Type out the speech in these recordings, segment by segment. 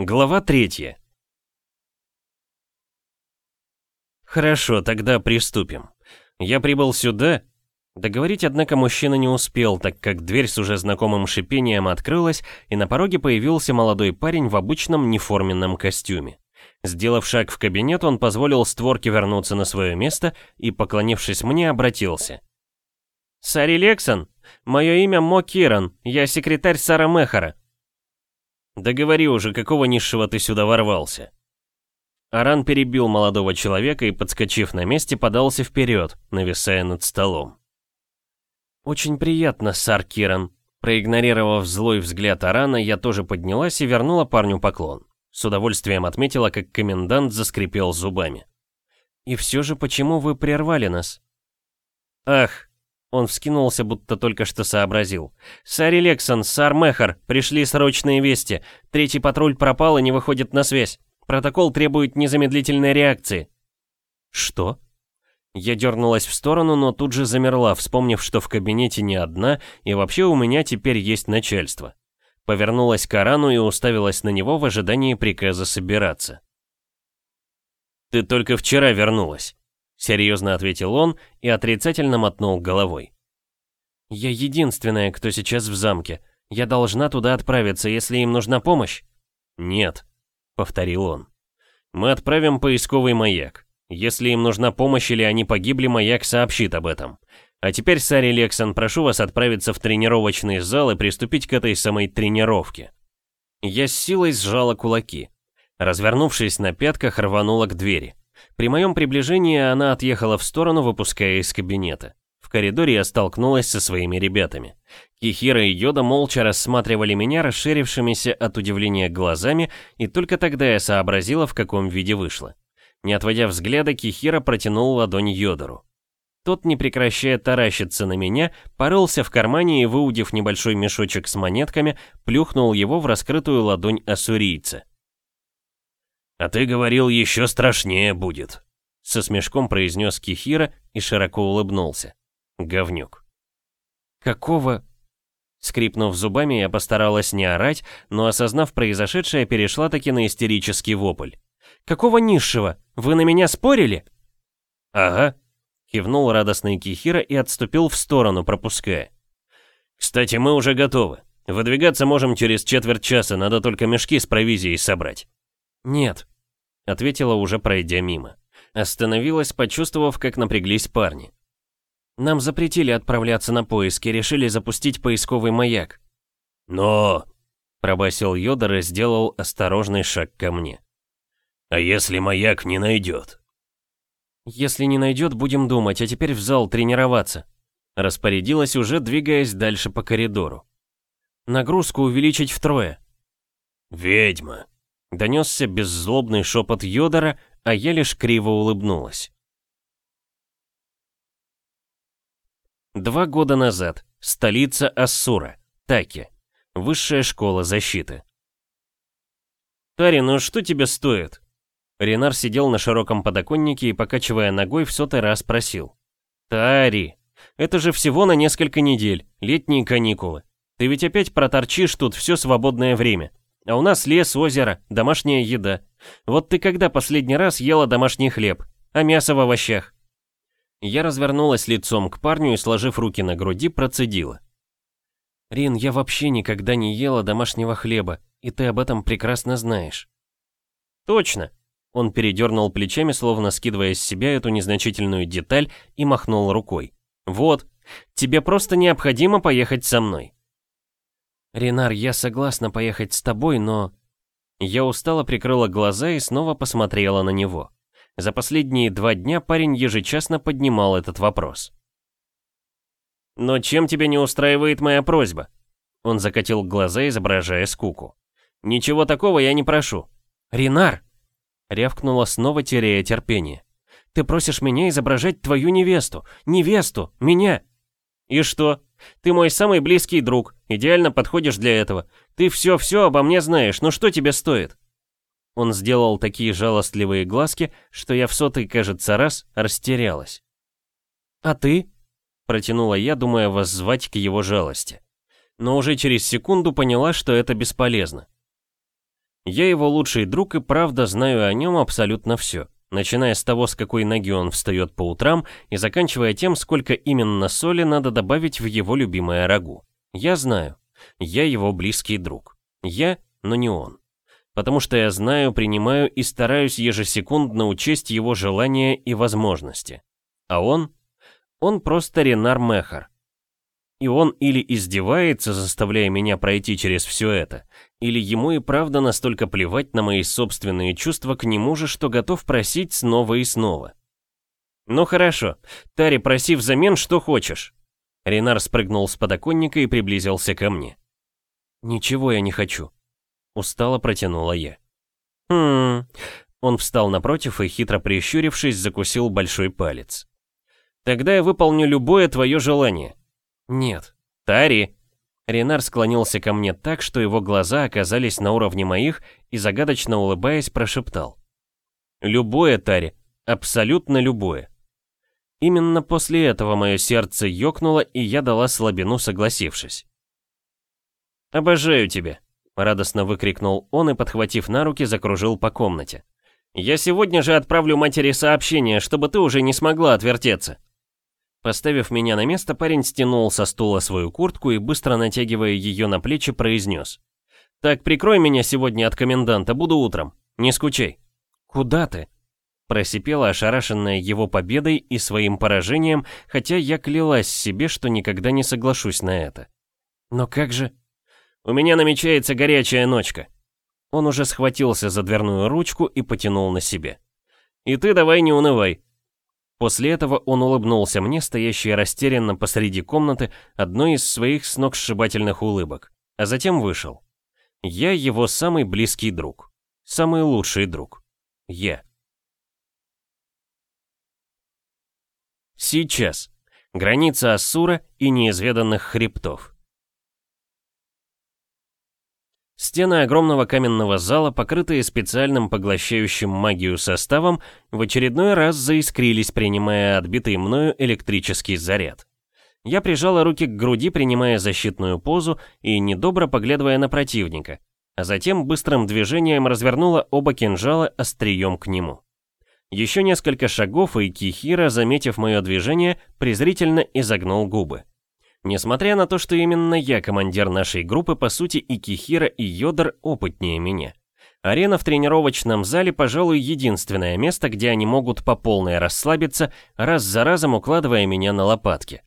Глава третья. Хорошо, тогда приступим. Я прибыл сюда. Договорить, однако, мужчина не успел, так как дверь с уже знакомым шипением открылась, и на пороге появился молодой парень в обычном неформенном костюме. Сделав шаг в кабинет, он позволил створке вернуться на свое место и, поклонившись мне, обратился. «Сари Лексон, мое имя Мо Киран, я секретарь Сара Мехара». «Да говори уже, какого низшего ты сюда ворвался?» Аран перебил молодого человека и, подскочив на месте, подался вперед, нависая над столом. «Очень приятно, сар Киран». Проигнорировав злой взгляд Арана, я тоже поднялась и вернула парню поклон. С удовольствием отметила, как комендант заскрипел зубами. «И все же, почему вы прервали нас?» «Ах!» Он вскинулся, будто только что сообразил. «Сари Лексон, сар Мехар, пришли срочные вести. Третий патруль пропал и не выходит на связь. Протокол требует незамедлительной реакции». «Что?» Я дернулась в сторону, но тут же замерла, вспомнив, что в кабинете не одна, и вообще у меня теперь есть начальство. Повернулась к Арану и уставилась на него в ожидании приказа собираться. «Ты только вчера вернулась», — серьезно ответил он и отрицательно мотнул головой. «Я единственная, кто сейчас в замке. Я должна туда отправиться, если им нужна помощь?» «Нет», — повторил он. «Мы отправим поисковый маяк. Если им нужна помощь или они погибли, маяк сообщит об этом. А теперь, Сари Лексон, прошу вас отправиться в тренировочный зал и приступить к этой самой тренировке. Я с силой сжала кулаки. Развернувшись на пятках, рванула к двери. При моем приближении она отъехала в сторону, выпуская из кабинета. В коридоре я столкнулась со своими ребятами. Кихира и Йода молча рассматривали меня расширившимися от удивления глазами, и только тогда я сообразила, в каком виде вышла. Не отводя взгляда, Кихира протянул ладонь Йодору. Тот, не прекращая таращиться на меня, порылся в кармане и, выудив небольшой мешочек с монетками, плюхнул его в раскрытую ладонь ассурийца. «А ты говорил, еще страшнее будет», — со смешком произнес Кихира и широко улыбнулся. Говнюк. «Какого...» Скрипнув зубами, я постаралась не орать, но, осознав произошедшее, перешла таки на истерический вопль. «Какого низшего? Вы на меня спорили?» «Ага», — кивнул радостный Кихира и отступил в сторону, пропуская. «Кстати, мы уже готовы. Выдвигаться можем через четверть часа, надо только мешки с провизией собрать». «Нет», — ответила уже пройдя мимо. Остановилась, почувствовав, как напряглись парни. «Нам запретили отправляться на поиски, решили запустить поисковый маяк». «Но...» — пробасил Йодор и сделал осторожный шаг ко мне. А если маяк не найдет? Если не найдет, будем думать, а теперь в зал тренироваться. Распорядилась уже, двигаясь дальше по коридору. Нагрузку увеличить втрое. Ведьма. Донесся беззлобный шепот Йодора, а я лишь криво улыбнулась. Два года назад. Столица Ассура. Таки. Высшая школа защиты. «Тари, ну что тебе стоит?» Ренар сидел на широком подоконнике и, покачивая ногой, в сотый раз просил. «Тари, это же всего на несколько недель, летние каникулы. Ты ведь опять проторчишь тут все свободное время. А у нас лес, озеро, домашняя еда. Вот ты когда последний раз ела домашний хлеб? А мясо в овощах?» Я развернулась лицом к парню и, сложив руки на груди, процедила. «Рин, я вообще никогда не ела домашнего хлеба, и ты об этом прекрасно знаешь». «Точно», он передернул плечами, словно скидывая с себя эту незначительную деталь, и махнул рукой. «Вот, тебе просто необходимо поехать со мной». «Ренар, я согласна поехать с тобой, но...» Я устало прикрыла глаза и снова посмотрела на него. За последние два дня парень ежечасно поднимал этот вопрос. «Но чем тебя не устраивает моя просьба?» Он закатил глаза, изображая скуку. «Ничего такого я не прошу». «Ренар!» Рявкнула снова, теряя терпение. «Ты просишь меня изображать твою невесту! Невесту! Меня!» «И что? Ты мой самый близкий друг, идеально подходишь для этого. Ты все-все обо мне знаешь, но что тебе стоит?» Он сделал такие жалостливые глазки, что я в сотый, кажется, раз растерялась. «А ты?» — протянула я, думая воззвать к его жалости. Но уже через секунду поняла, что это бесполезно. Я его лучший друг и правда знаю о нем абсолютно все, начиная с того, с какой ноги он встает по утрам, и заканчивая тем, сколько именно соли надо добавить в его любимое рагу. Я знаю. Я его близкий друг. Я, но не он. Потому что я знаю, принимаю и стараюсь ежесекундно учесть его желания и возможности. А он? Он просто Ренар Мехар. И он или издевается, заставляя меня пройти через все это, или ему и правда настолько плевать на мои собственные чувства к нему же, что готов просить снова и снова. «Ну хорошо, Тари, проси взамен, что хочешь». Ренар спрыгнул с подоконника и приблизился ко мне. «Ничего я не хочу», — устало протянула я. «Хм...» Он встал напротив и, хитро прищурившись, закусил большой палец. «Тогда я выполню любое твое желание». «Нет». «Тари!» Ренар склонился ко мне так, что его глаза оказались на уровне моих и, загадочно улыбаясь, прошептал. «Любое, Тари, абсолютно любое». Именно после этого мое сердце ёкнуло, и я дала слабину, согласившись. «Обожаю тебя», — радостно выкрикнул он и, подхватив на руки, закружил по комнате. «Я сегодня же отправлю матери сообщение, чтобы ты уже не смогла отвертеться». Поставив меня на место, парень стянул со стула свою куртку и, быстро натягивая ее на плечи, произнес. «Так, прикрой меня сегодня от коменданта, буду утром. Не скучай». «Куда ты?» Просипела, ошарашенная его победой и своим поражением, хотя я клялась себе, что никогда не соглашусь на это. «Но как же...» «У меня намечается горячая ночка». Он уже схватился за дверную ручку и потянул на себе. «И ты давай не унывай, После этого он улыбнулся мне, стоящей растерянно посреди комнаты, одной из своих сногсшибательных улыбок, а затем вышел. Я его самый близкий друг. Самый лучший друг. Я. Сейчас. Граница Ассура и неизведанных хребтов. Стены огромного каменного зала, покрытые специальным поглощающим магию составом, в очередной раз заискрились, принимая отбитый мною электрический заряд. Я прижала руки к груди, принимая защитную позу и недобро поглядывая на противника, а затем быстрым движением развернула оба кинжала острием к нему. Еще несколько шагов, и Кихира, заметив мое движение, презрительно изогнул губы. Несмотря на то, что именно я командир нашей группы, по сути и Кихира, и Йодор опытнее меня. Арена в тренировочном зале, пожалуй, единственное место, где они могут по полной расслабиться, раз за разом укладывая меня на лопатки.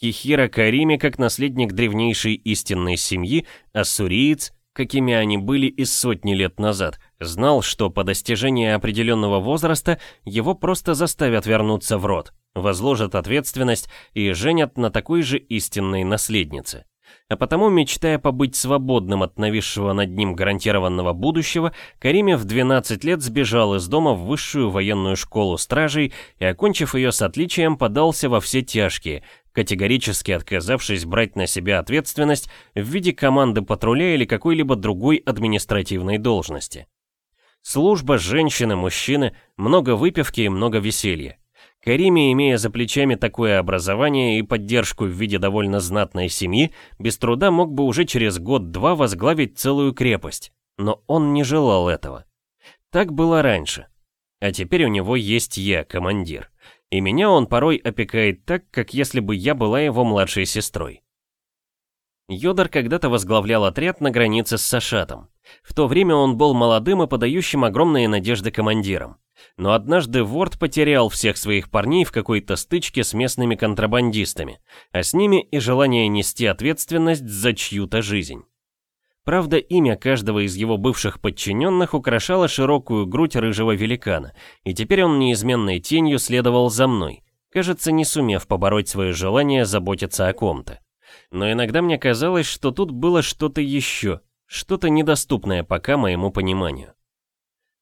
Кихира Карими, как наследник древнейшей истинной семьи, ассуриец, какими они были из сотни лет назад, знал, что по достижении определенного возраста его просто заставят вернуться в род, возложат ответственность и женят на такой же истинной наследнице. А потому, мечтая побыть свободным от нависшего над ним гарантированного будущего, Кариме в 12 лет сбежал из дома в высшую военную школу стражей и, окончив ее с отличием, подался во все тяжкие, категорически отказавшись брать на себя ответственность в виде команды патруля или какой-либо другой административной должности. Служба, женщины, мужчины, много выпивки и много веселья. Кариме, имея за плечами такое образование и поддержку в виде довольно знатной семьи, без труда мог бы уже через год-два возглавить целую крепость. Но он не желал этого. Так было раньше. А теперь у него есть я, командир. И меня он порой опекает так, как если бы я была его младшей сестрой. Йодор когда-то возглавлял отряд на границе с Сашатом. В то время он был молодым и подающим огромные надежды командиром. Но однажды Ворд потерял всех своих парней в какой-то стычке с местными контрабандистами, а с ними и желание нести ответственность за чью-то жизнь. Правда, имя каждого из его бывших подчиненных украшало широкую грудь рыжего великана, и теперь он неизменной тенью следовал за мной, кажется, не сумев побороть свое желание заботиться о ком-то. Но иногда мне казалось, что тут было что-то еще, что-то недоступное пока моему пониманию.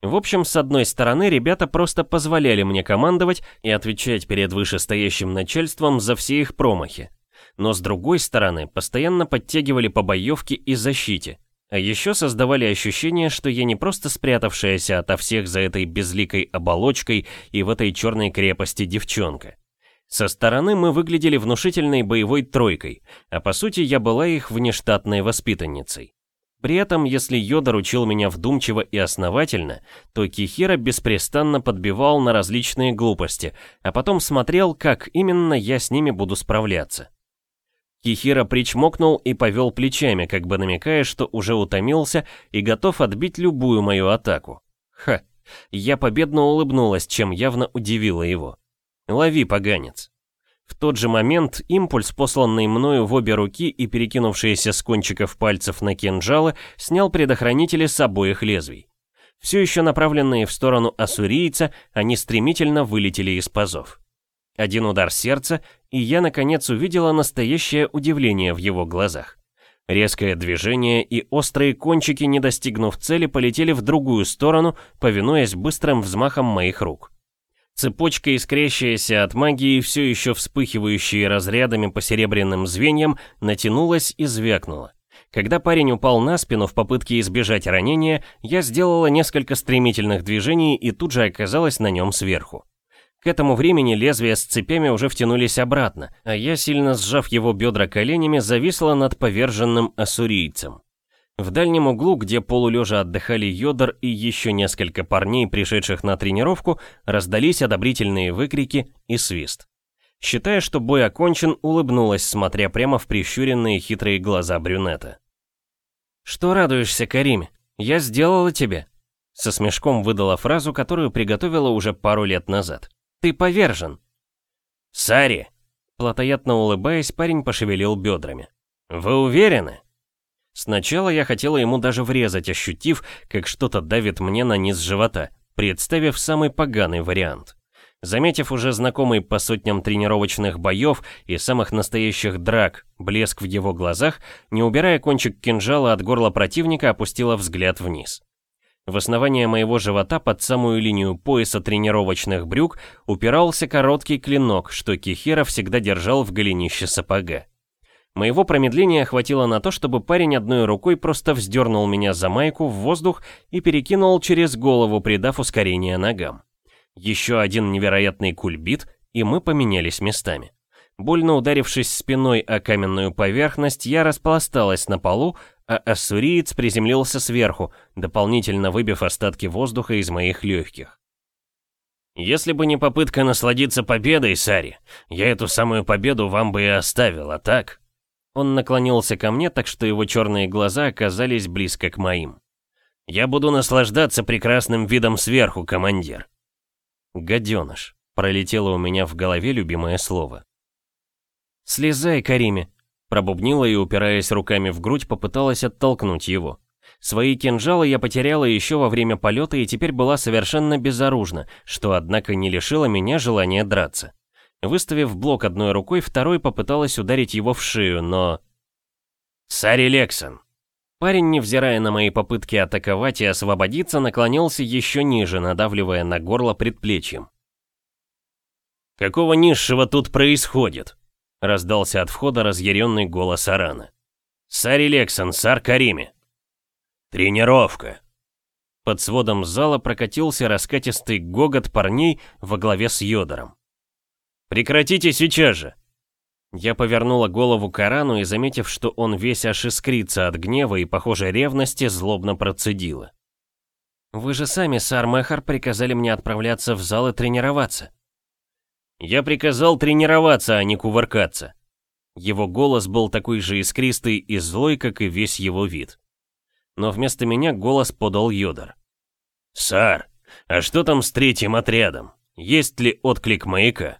В общем, с одной стороны, ребята просто позволяли мне командовать и отвечать перед вышестоящим начальством за все их промахи. Но с другой стороны, постоянно подтягивали по боевке и защите. А еще создавали ощущение, что я не просто спрятавшаяся ото всех за этой безликой оболочкой и в этой черной крепости девчонка. Со стороны мы выглядели внушительной боевой тройкой, а по сути я была их внештатной воспитанницей. При этом, если Йодор учил меня вдумчиво и основательно, то Кихира беспрестанно подбивал на различные глупости, а потом смотрел, как именно я с ними буду справляться. Кихира причмокнул и повел плечами, как бы намекая, что уже утомился и готов отбить любую мою атаку. Ха, я победно улыбнулась, чем явно удивила его. «Лови, поганец!» В тот же момент импульс, посланный мною в обе руки и перекинувшиеся с кончиков пальцев на кинжалы, снял предохранители с обоих лезвий. Все еще направленные в сторону ассурийца, они стремительно вылетели из пазов. Один удар сердца, и я наконец увидела настоящее удивление в его глазах. Резкое движение и острые кончики, не достигнув цели, полетели в другую сторону, повинуясь быстрым взмахам моих рук. Цепочка, искрящаяся от магии, все еще вспыхивающие разрядами по серебряным звеньям, натянулась и звякнула. Когда парень упал на спину в попытке избежать ранения, я сделала несколько стремительных движений и тут же оказалась на нем сверху. К этому времени лезвия с цепями уже втянулись обратно, а я, сильно сжав его бедра коленями, зависла над поверженным ассурийцем. В дальнем углу, где полулежа отдыхали Йодор и еще несколько парней, пришедших на тренировку, раздались одобрительные выкрики и свист. Считая, что бой окончен, улыбнулась, смотря прямо в прищуренные хитрые глаза брюнета. «Что радуешься, Кариме? Я сделала тебе!» Со смешком выдала фразу, которую приготовила уже пару лет назад. «Ты повержен!» «Сари!» Платоядно улыбаясь, парень пошевелил бедрами. «Вы уверены?» Сначала я хотела ему даже врезать, ощутив, как что-то давит мне на низ живота, представив самый поганый вариант. Заметив уже знакомый по сотням тренировочных боев и самых настоящих драк, блеск в его глазах, не убирая кончик кинжала от горла противника, опустила взгляд вниз. В основание моего живота под самую линию пояса тренировочных брюк упирался короткий клинок, что Кихира всегда держал в голенище сапога. Моего промедления хватило на то, чтобы парень одной рукой просто вздернул меня за майку в воздух и перекинул через голову, придав ускорение ногам. Еще один невероятный кульбит, и мы поменялись местами. Больно ударившись спиной о каменную поверхность, я распласталась на полу, а ассуриец приземлился сверху, дополнительно выбив остатки воздуха из моих легких. «Если бы не попытка насладиться победой, Сари, я эту самую победу вам бы и оставил, а так...» Он наклонился ко мне, так что его черные глаза оказались близко к моим. «Я буду наслаждаться прекрасным видом сверху, командир». «Гаденыш», — пролетело у меня в голове любимое слово. «Слезай, Кариме», — пробубнила и, упираясь руками в грудь, попыталась оттолкнуть его. Свои кинжалы я потеряла еще во время полета и теперь была совершенно безоружна, что, однако, не лишило меня желания драться. Выставив блок одной рукой, второй попыталась ударить его в шею, но... «Сари Лексон!» Парень, невзирая на мои попытки атаковать и освободиться, наклонился еще ниже, надавливая на горло предплечьем. «Какого низшего тут происходит?» Раздался от входа разъяренный голос Арана. «Сари Лексон, Сар Кариме!» «Тренировка!» Под сводом зала прокатился раскатистый гогот парней во главе с Йодором. Прекратите сейчас же!» Я повернула голову к и, заметив, что он весь аж искрится от гнева и, похоже, ревности, злобно процедила. «Вы же сами, сар Мехар, приказали мне отправляться в зал и тренироваться». «Я приказал тренироваться, а не кувыркаться». Его голос был такой же искристый и злой, как и весь его вид. Но вместо меня голос подал Йодор. «Сар, а что там с третьим отрядом? Есть ли отклик маяка?»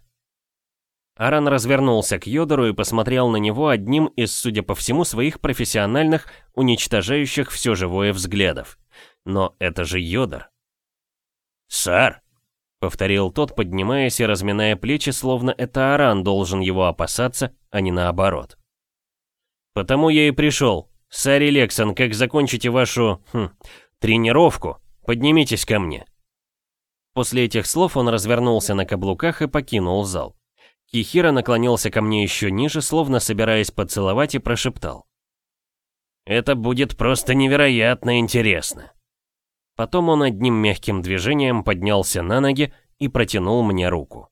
Аран развернулся к Йодору и посмотрел на него одним из, судя по всему, своих профессиональных, уничтожающих все живое взглядов. Но это же Йодор. «Сар!» — повторил тот, поднимаясь и разминая плечи, словно это Аран должен его опасаться, а не наоборот. «Потому я и пришел. Сари Лексон, как закончите вашу... Хм, тренировку, поднимитесь ко мне». После этих слов он развернулся на каблуках и покинул зал. Кихира наклонился ко мне еще ниже, словно собираясь поцеловать, и прошептал. «Это будет просто невероятно интересно». Потом он одним мягким движением поднялся на ноги и протянул мне руку.